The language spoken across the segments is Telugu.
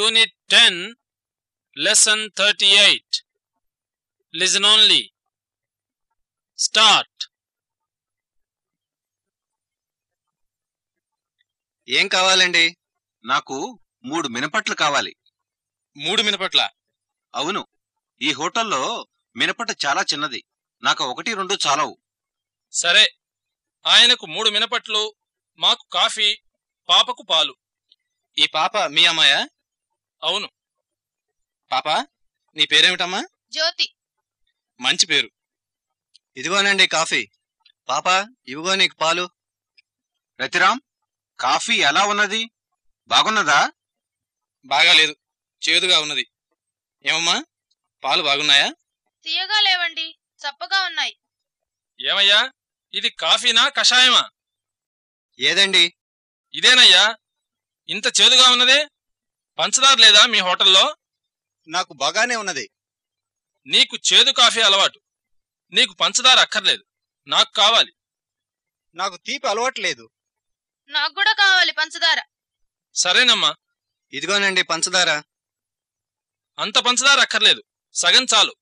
Unit 10, Lesson 38. Listen only. Start. ఏం కావాలండి? నాకు మూడు మినపట్లు కావాలి. మూడు మినపట్ల? అవును. ఈ హోటల్లో మినపట్టు చాలా చిన్నది. నాకు ఒకటి రెండు చాలవు. సరే. ఆయనకు మూడు మినపట్లు మాకు కాఫీ పాపకు పాలు. ఈ పాప మీ అమ్మాయా? అవును. పాప నీ పేరేమిటమ్మా? జ్యోతి. మంచి పేరు. ఇదిగోనండి కాఫీ. పాప ఇవిగో నీకు పాలు. రతిరామ్ కాఫీ ఎలా ఉన్నది? బాగున్నదా? బాగా లేదు చేదుగా ఉన్నది. ఏమమ్మా? పాలు బాగున్నాయా? తీయగా లేవండి. చప్పగా ఉన్నాయి. ఏమయ్యా? ఇది కాఫీనా కషాయమా? ఏదండి? ఇదేనయ్యా? ఇంత చేదుగా ఉన్నదే? పంచదార లేదా మీ హోటల్లో? నాకు బాగానే ఉన్నది. నీకు చేదు కాఫీ అలవాటు. నీకు పంచదార అక్కర్లేదు. నాకు కావాలి. నాకు తీపి అలవాట్లేదు నాకు కూడా కావాలి పంచదార. సరేనమ్మా. ఇదిగోనండి పంచదార. అంత పంచదార అక్కర్లేదు. సగం చాలు.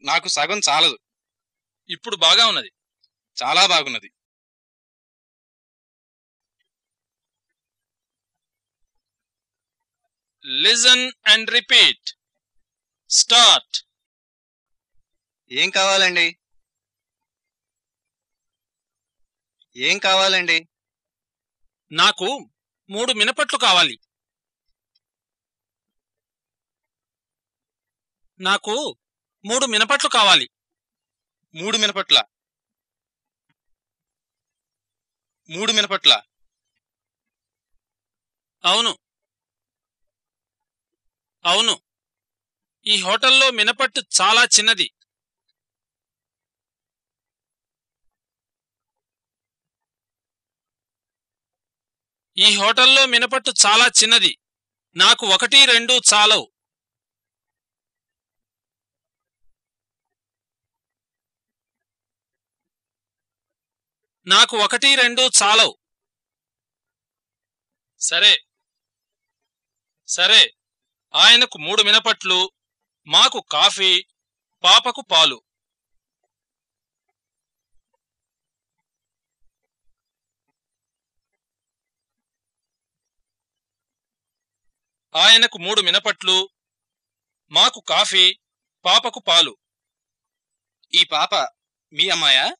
నాకు సగం చాలదు. ఇప్పుడు బాగా ఉన్నది. చాలా బాగున్నది. లిజన్ అండ్ రిపీట్ స్టార్ట్ ఏం కావాలండి? ఏం కావాలండి? నాకు మూడు మినపట్లు కావాలి. నాకు మూడు మినపట్లు కావాలి. మూడు మినపట్ల. మూడు మినపట్ల. అవును. అవును. ఈ హోటల్లో మినపట్టు చాలా చిన్నది. ఈ హోటల్లో మినపట్టు చాలా చిన్నది. నాకు ఒకటి రెండు చాలవు. నాకు ఒకటి రెండు చాలవు. సరే. సరే. ఆయనకు మూడు మినపట్లు మాకు కాఫీ పాపకు పాలు. ఆయనకు మూడు మినపట్లు మాకు కాఫీ పాపకు పాలు. ఈ పాప మీ అమ్మాయా?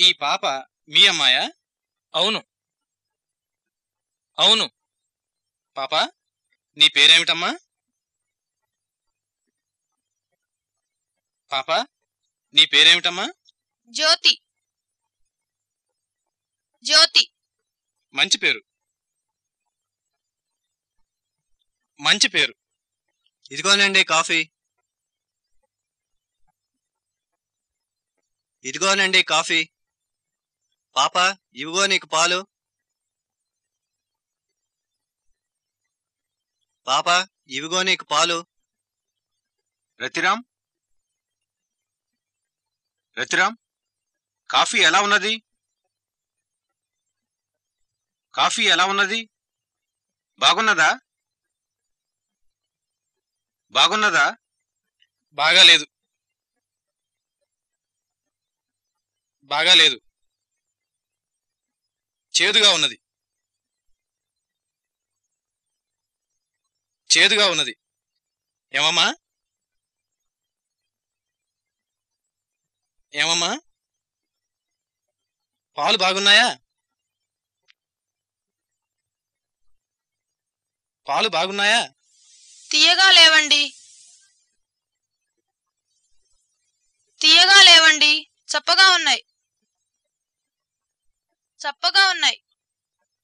ఈ పాప మీ అమ్మాయా? అవును. అవును. పాప నీ పేరేమిటమ్మా? పాప నీ పేరేమిటమ్మా? జ్యోతి. జ్యోతి. మంచి పేరు. మంచి పేరు. ఇదిగోనండి కాఫీ. ఇదిగోనండి కాఫీ. పాప ఇవిగో నీకు పాలు. పాప ఇవిగో నీకు పాలు. రతిరామ్? రతిరామ్ కాఫీ ఎలా ఉన్నది? కాఫీ ఎలా ఉన్నది? బాగున్నదా? బాగున్నదా? బాగా లేదు బాగా లేదు చేదుగా ఉన్నది. చేదుగా ఉన్నది. ఏమమ్మా? ఏమమ్మా? పాలు బాగున్నాయా? పాలు బాగున్నాయా? తీయగా లేవండి. తీయగా లేవండి. చప్పగా ఉన్నాయి. చప్పగా ఉన్నాయి.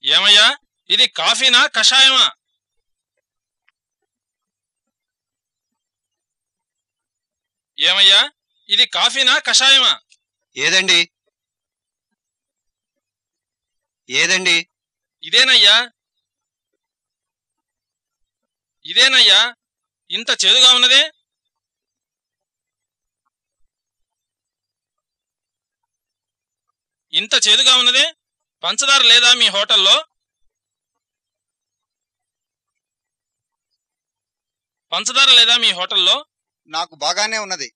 ఏమయ్యా? ఇది కాఫీనా? కషాయమా? ఏమయ్యా? ఇది కాఫీనా కషాయమా? ఏదండి? ఏదండి? ఇదేనయ్యా? ఇదేనయ్యా? ఇంత చేదుగా ఉన్నదే? ఇంత చేదుగా ఉన్నదే? పంచదార లేదా మీ హోటల్లో? పంచదార లేదా మీ హోటల్లో? నాకు బాగానే ఉన్నది.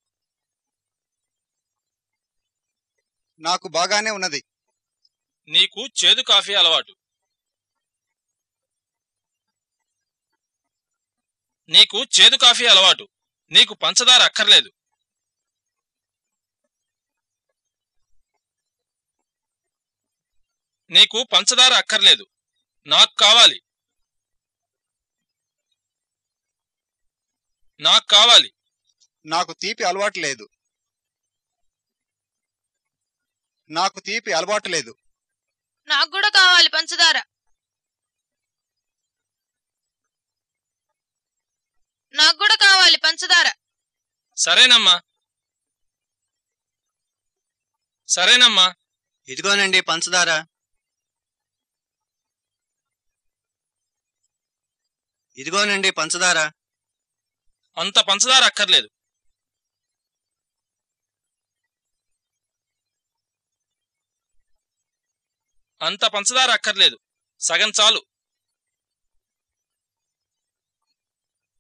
నాకు బాగానే ఉన్నది. నీకు చేదు కాఫీ అలవాటు. నీకు చేదు కాఫీ అలవాటు. నీకు పంచదార అక్కర్లేదు. నీకు పంచదార అక్కర్లేదు. నాకు కావాలి. నాకు కావాలి. నాకు తీపి అలవాటు లేదు. నాకు తీపి అలవాటు లేదు. నాకు కూడా కావాలి పంచదార. నాకు కూడా కావాలి పంచదార. సరేనమ్మా. సరేనమ్మా. ఇదిగోనండి పంచదార. ఇదిగోనండి పంచదార. అంత పంచదార అక్కర్లేదు. అంత పంచదార అక్కర్లేదు. సగం చాలు.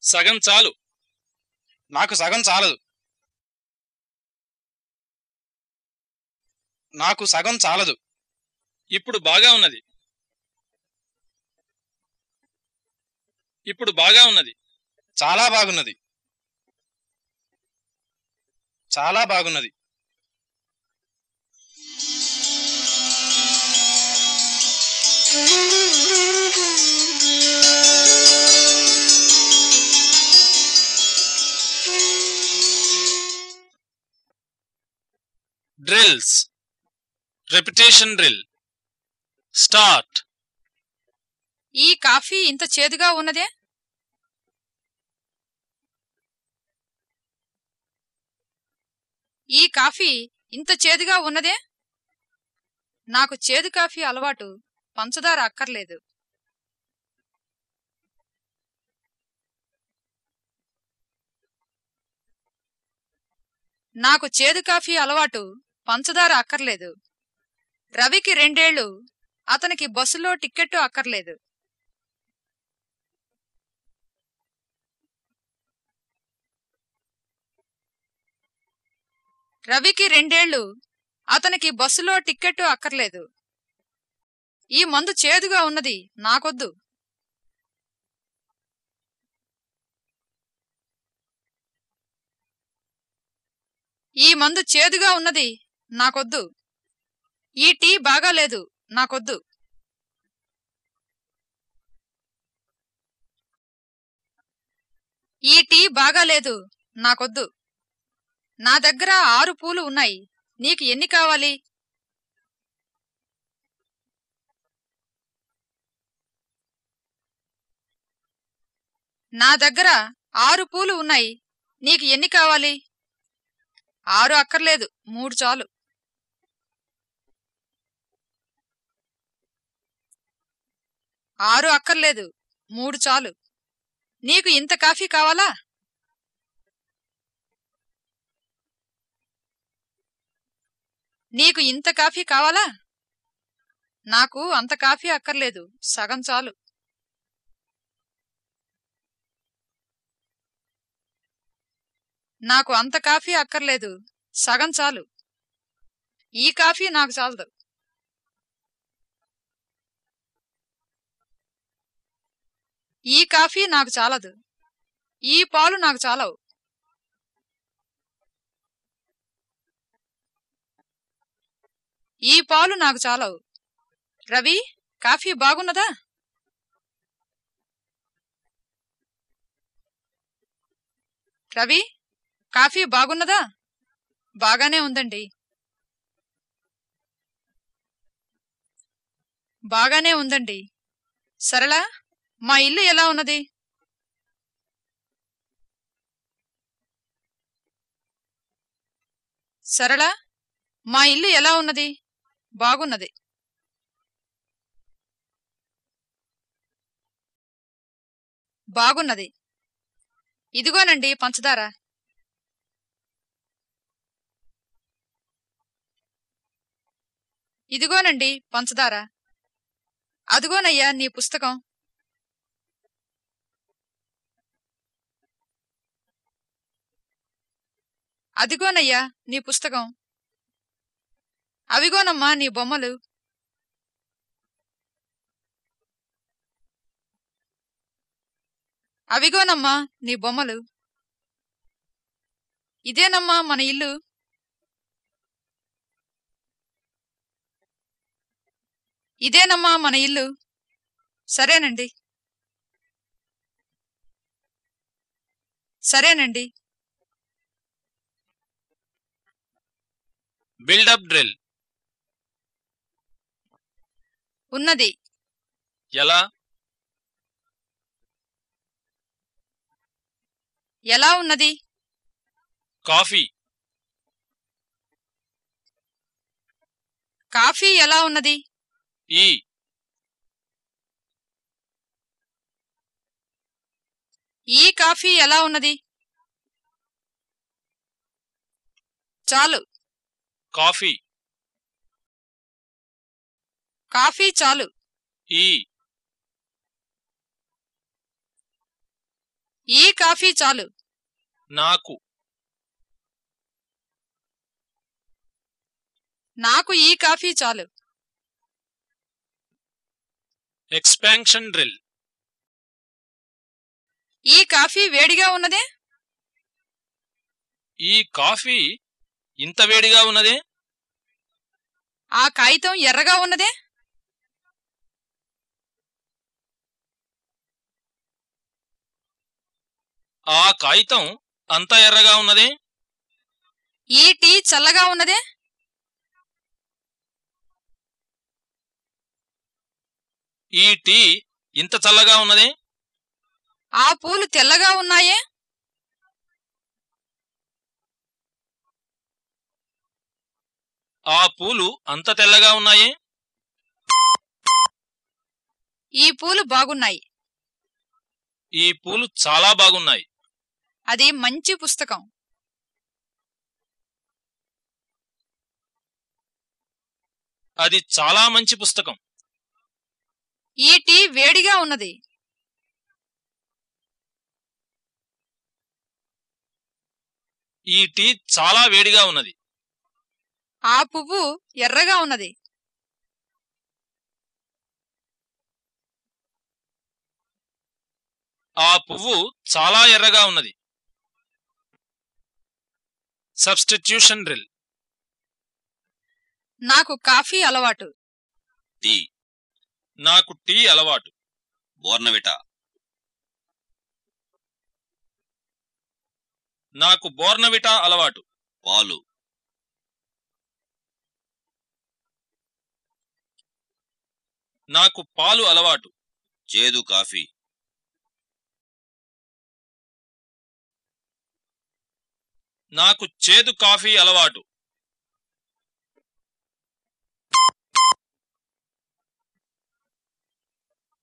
సగం చాలు. నాకు సగం చాలదు. నాకు సగం చాలదు. ఇప్పుడు బాగా ఉన్నది. ఇప్పుడు బాగా ఉన్నది. చాలా బాగున్నది. చాలా బాగున్నది. డ్రిల్స్ repetition డ్రిల్ స్టార్ట్ ఈ కాఫీ ఇంత చేదుగా ఉన్నదే? ఈ కాఫీ ఇంత చేదుగా ఉన్నదే? నాకు చేదు కాఫీ అలవాటు. పంచదార అక్కర్లేదు. నాకు చేదు కాఫీ అలవాటు పంచదార అక్కర్లేదు. రవికి రెండేళ్ళు అతనికి బస్సులో టిక్కెట్టు అక్కర్లేదు. రవికి రెండేళ్ళు అతనికి బస్సులో టిక్కెట్టు అక్కర్లేదు. ఈ మందు చేదుగా ఉన్నది. నాకొద్దు. ఈ మందు చేదుగా ఉన్నది. నాకొద్దు. ఈ టీ బాగాలేదు నాకొద్దు. ఈ టీ బాగాలేదు నాకొద్దు. నా దగ్గర ఆరు పూలు ఉన్నాయి. నీకు ఎన్ని కావాలి? నా దగ్గర ఆరు పూలు ఉన్నాయి. నీకు ఎన్ని కావాలి? ఆరు అక్కర్లేదు. మూడు చాలు. ఆరు అక్కర్లేదు. మూడు చాలు. నీకు ఇంత కాఫీ కావాలా? నీకు ఇంత కాఫీ కావాలా? నాకు అంత కాఫీ అక్కర్లేదు. సగం చాలు. నాకు అంత కాఫీ అక్కర్లేదు. సగం చాలు. ఈ కాఫీ నాకు చాలదు. ఈ కాఫీ నాకు చాలదు. ఈ పాలు నాకు చాలవు. ఈ పాలు నాకు చాలవు. రవి కాఫీ బాగున్నదా? రవి? కాఫీ బాగున్నదా? బాగానే ఉందండి. బాగానే ఉందండి. సరళ మా ఇల్లు ఎలా ఉన్నది? సరళ మా ఇల్లు ఎలా ఉన్నది? బాగున్నది. బాగున్నది. ఇదిగోనండి పంచదార. ఇదిగోనండి పంచదార. అదిగోనయ్యా నీ పుస్తకం. అదిగోనయ్యా నీ పుస్తకం. అవిగోనమ్మా నీ బొమ్మలు. అవిగోనమ్మా నీ బొమ్మలు. ఇదేనమ్మా మన ఇల్లు? ఇదేనమ్మా మన ఇల్లు. సరేనండి. సరేనండి. Build up drill. ఉన్నది. ఎలా? ఎలా ఉన్నది? కాఫీ. కాఫీ ఎలా ఉన్నది? ఈ. ఈ కాఫీ ఎలా ఉన్నది? చాలు. కాఫీ. కాఫీ చాలు. ఈ. ఈ కాఫీ చాలు. నాకు. నాకు ఈ కాఫీ చాలు. ఎక్స్పాన్షన్ డ్రిల్ ఈ కాఫీ వేడిగా ఉన్నదే? ఈ కాఫీ ఇంత వేడిగా ఉన్నదే? ఆ కాగితం ఎర్రగా ఉన్నదే? ఆ కాగితం అంత ఎర్రగా ఉన్నదే? ఈ టీ చల్లగా ఉన్నదే? ఈ టీ ఇంత చల్లగా ఉన్నదే? ఆ పూలు తెల్లగా ఉన్నాయే? ఆ పూలు అంత తెల్లగా ఉన్నాయే? ఈ పూలు బాగున్నాయి. ఈ పూలు చాలా బాగున్నాయి. అది మంచి పుస్తకం. అది చాలా మంచి పుస్తకం. ఈ టీ వేడిగా ఉన్నది. ఈ టీ చాలా వేడిగా ఉన్నది. ఆ పువ్వు ఎర్రగా ఉన్నది. ఆ పువ్వు చాలా ఎర్రగా ఉన్నది. సబ్స్టిట్యూషన్ డ్రిల్ నాకు కాఫీ అలవాటు. టీ. నాకు టీ అలవాటు. బోర్నవిటా. నాకు బోర్నవిటా అలవాటు. పాలు. నాకు పాలు అలవాటు. చేదు కాఫీ. నాకు చేదు కాఫీ అలవాటు.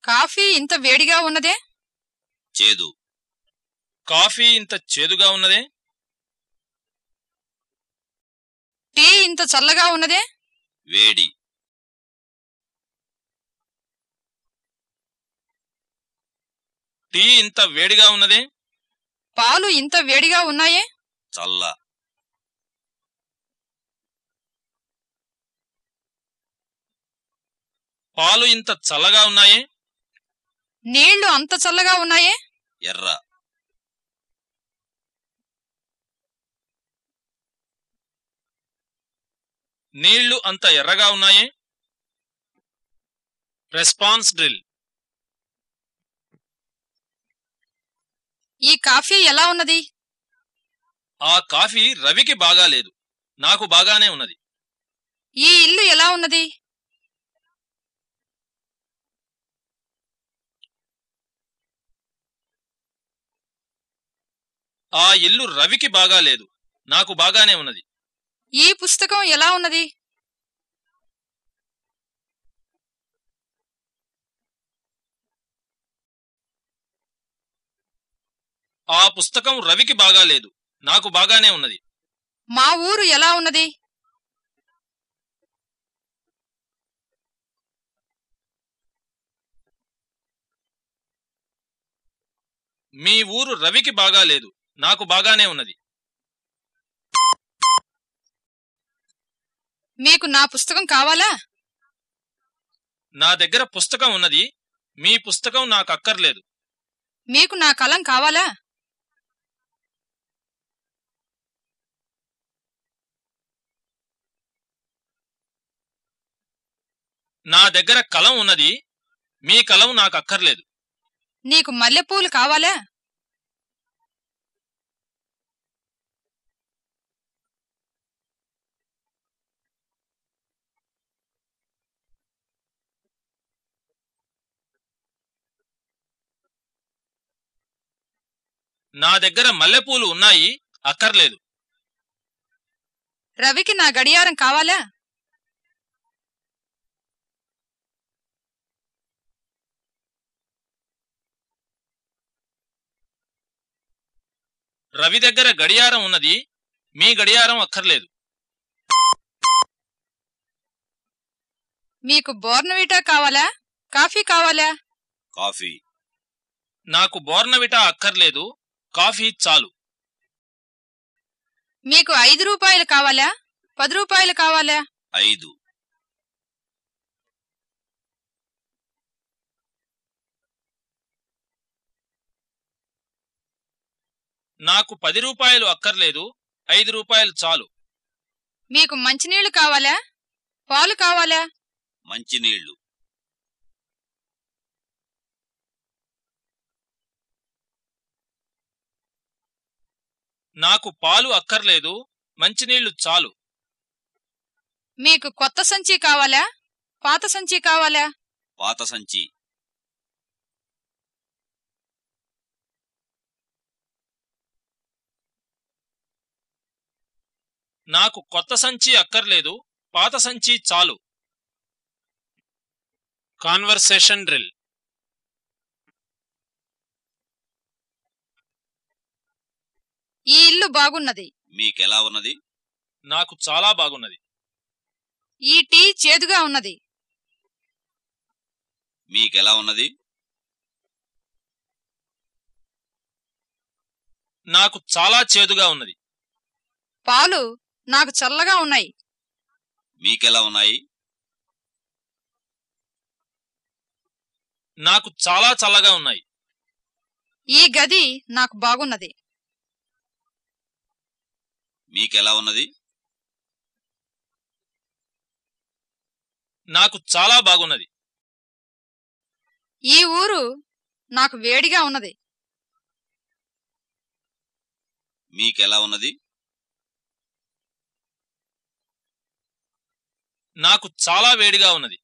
కాఫీ ఇంత వేడిగా ఉన్నదే? చేదు. కాఫీ ఇంత చేదుగా ఉన్నదే? టీ ఇంత చల్లగా ఉన్నదే? వేడి. టీ ఇంత వేడిగా ఉన్నదే? పాలు ఇంత వేడిగా ఉన్నాయే? చల్ల. పాలు ఇంత చల్లగా ఉన్నాయే? నీళ్ళు అంత చల్లగా ఉన్నాయే? ఎర్ర. నీళ్ళు అంత ఎర్రగా ఉన్నాయే? Response drill. ఈ కాఫీ ఎలా ఉన్నది? ఆ కాఫీ రవికి బాగాలేదు. నాకు బాగానే ఉన్నది. ఈ ఇల్లు ఎలా ఉన్నది? ఆ ఇల్లు రవికి బాగా లేదు. నాకు బాగానే ఉన్నది. ఈ పుస్తకం ఎలా ఉన్నది? ఆ పుస్తకం రవికి బాగా లేదు. నాకు బాగానే ఉన్నది. మా ఊరు ఎలా ఉన్నది? మీ ఊరు రవికి బాగా లేదు. నాకు బాగానే ఉన్నది. మీకు నా పుస్తకం కావాలా? నా దగ్గర పుస్తకం ఉన్నది. మీ పుస్తకం నాకు అక్కర్లేదు. మీకు నా కలం కావాలా? నా దగ్గర కలం ఉన్నది. మీ కలం నాకు అక్కర్లేదు. నీకు మల్లెపూలు కావాలా? నా దగ్గర మల్లెపూలు ఉన్నాయి అక్కర్లేదు. రవికి నా గడియారం కావాలా? రవి దగ్గర గడియారం ఉన్నది మీ గడియారం అక్కర్లేదు. మీకు బోర్నవిటా కావాలా? కాఫీ కావాలా? కాఫీ. నాకు బోర్నవిటా అక్కర్లేదు కాఫీ చాలు. మీకు ఐదు రూపాయలు కావాలా? పది రూపాయలు కావాలా? ఐదు. నాకు పది రూపాయలు అక్కర్లేదు ఐదు రూపాయలు చాలు. మీకు మంచినీళ్ళు కావాలా? పాలు కావాలా? మంచినీళ్ళు నాకు పాలు అక్కర్లేదు మంచినీళ్ళు చాలు. మీకు కొత్త సంచి కావాలా? పాత సంచి కావాలా? పాత సంచి. నాకు కొత్త సంచి అక్కర్లేదు పాత సంచి చాలు. Conversation drill. ఈ ఇల్లు బాగున్నది. మీకెలా ఉన్నది? నాకు చాలా బాగున్నది. ఈ టీ చేదుగా ఉన్నది. మీకెలా ఉన్నది? నాకు చాలా చేదుగా ఉన్నది. పాలు నాకు చల్లగా ఉన్నాయి. మీకెలా ఉన్నాయి? నాకు చాలా చల్లగా ఉన్నాయి. ఈ గది నాకు బాగున్నది. మీకెలా ఉన్నది? నాకు చాలా బాగున్నది. ఈ ఊరు నాకు వేడిగా ఉన్నది. మీకెలా ఉన్నది? నాకు చాలా వేడిగా ఉన్నది.